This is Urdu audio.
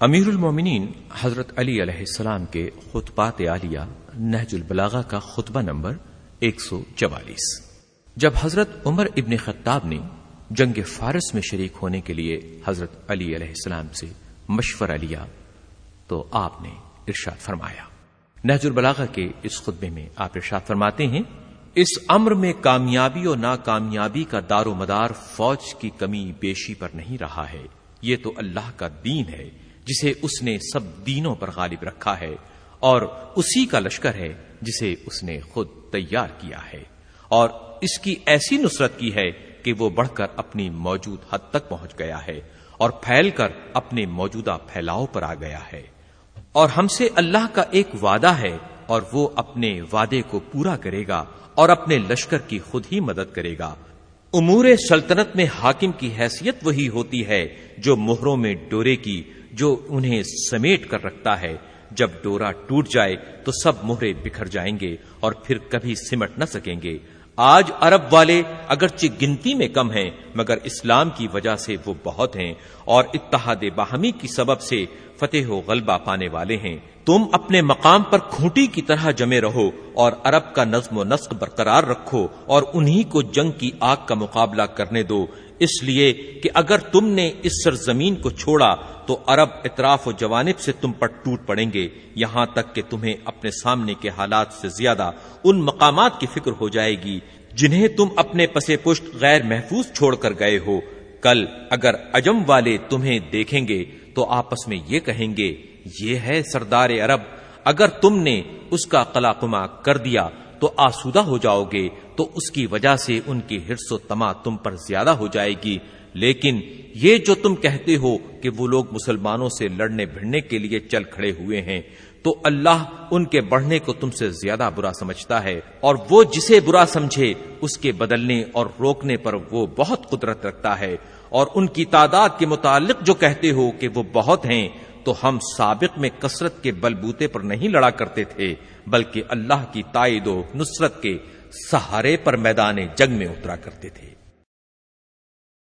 امیر المومنین حضرت علی علیہ السلام کے خطبات عالیہ نہج البلاغہ کا خطبہ نمبر ایک سو چوالیس۔ جب حضرت عمر ابن خطاب نے جنگ فارس میں شریک ہونے کے لیے حضرت علی علیہ السلام سے مشورہ لیا تو آپ نے ارشاد فرمایا۔ نہج البلاغہ کے اس خطبے میں آپ ارشاد فرماتے ہیں، اس امر میں کامیابی اور ناکامیابی کا دار و مدار فوج کی کمی بیشی پر نہیں رہا ہے، یہ تو اللہ کا دین ہے۔ جسے اس نے سب دینوں پر غالب رکھا ہے اور اسی کا لشکر ہے جسے اس نے خود تیار کیا ہے اور اس کی ایسی نصرت کی ہے کہ وہ بڑھ کر اپنی موجود حد تک پہنچ گیا ہے اور پھیل کر اپنے موجودہ پھیلاؤ پر آ گیا ہے اور ہم سے اللہ کا ایک وعدہ ہے اور وہ اپنے وعدے کو پورا کرے گا اور اپنے لشکر کی خود ہی مدد کرے گا۔ امور سلطنت میں حاکم کی حیثیت وہی ہوتی ہے جو مہروں میں ڈورے کی جو انہیں سمیٹ کر رکھتا ہے۔ جب ڈورا ٹوٹ جائے تو سب مہرے بکھر جائیں گے اور پھر کبھی سمٹ نہ سکیں گے۔ آج عرب والے اگرچہ گنتی میں کم ہیں، مگر اسلام کی وجہ سے وہ بہت ہیں اور اتحاد باہمی کی سبب سے فتح و غلبہ پانے والے ہیں۔ تم اپنے مقام پر کھوٹی کی طرح جمے رہو اور عرب کا نظم و نسق برقرار رکھو اور انہی کو جنگ کی آگ کا مقابلہ کرنے دو۔ اس لیے کہ اگر تم نے اس سرزمین کو چھوڑا تو عرب اطراف و جوانب سے تم پر ٹوٹ پڑیں گے، یہاں تک کہ تمہیں اپنے سامنے کے حالات سے زیادہ ان مقامات کی فکر ہو جائے گی جنہیں تم اپنے پسے پشت غیر محفوظ چھوڑ کر گئے ہو۔ کل اگر اجم والے تمہیں دیکھیں گے تو آپس میں یہ کہیں گے، یہ ہے سردار عرب، اگر تم نے اس کا قلاقمہ کر دیا تو آسودہ ہو جاؤ گے، تو اس کی وجہ سے ان کی ہرس و تما تم پر زیادہ ہو جائے گی۔ لیکن یہ جو تم کہتے ہو کہ وہ لوگ مسلمانوں سے لڑنے بھڑنے کے لیے چل کھڑے ہوئے ہیں، تو اللہ ان کے بڑھنے کو تم سے زیادہ برا سمجھتا ہے۔ اور وہ جسے برا سمجھے، اس کے بدلنے اور روکنے پر وہ بہت قدرت رکھتا ہے۔ اور ان کی تعداد کے متعلق جو کہتے ہو کہ وہ بہت ہیں تو ہم سابق میں کثرت کے بلبوتے پر نہیں لڑا کرتے تھے، بلکہ اللہ کی تائید و نصرت کے سہارے پر میدان جنگ میں اترا کرتے تھے۔